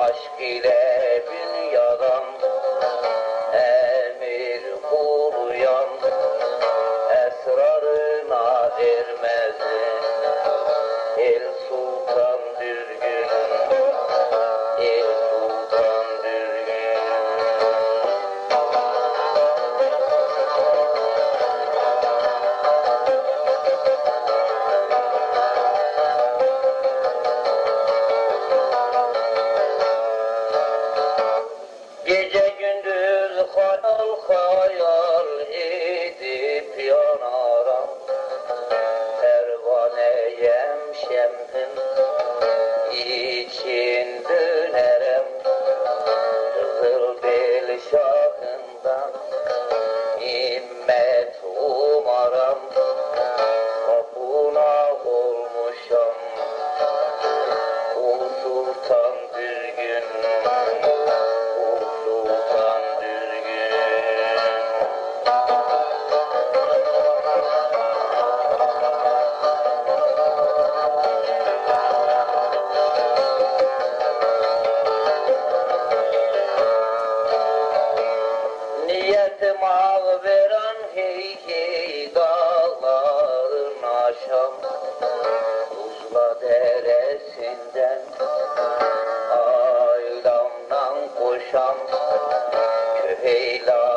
Aşk ile dünyadan emir uyan esrarına ermez. de mal veren hey hey dağların aşam Tuzla deresinden ailemden koşam Küheylan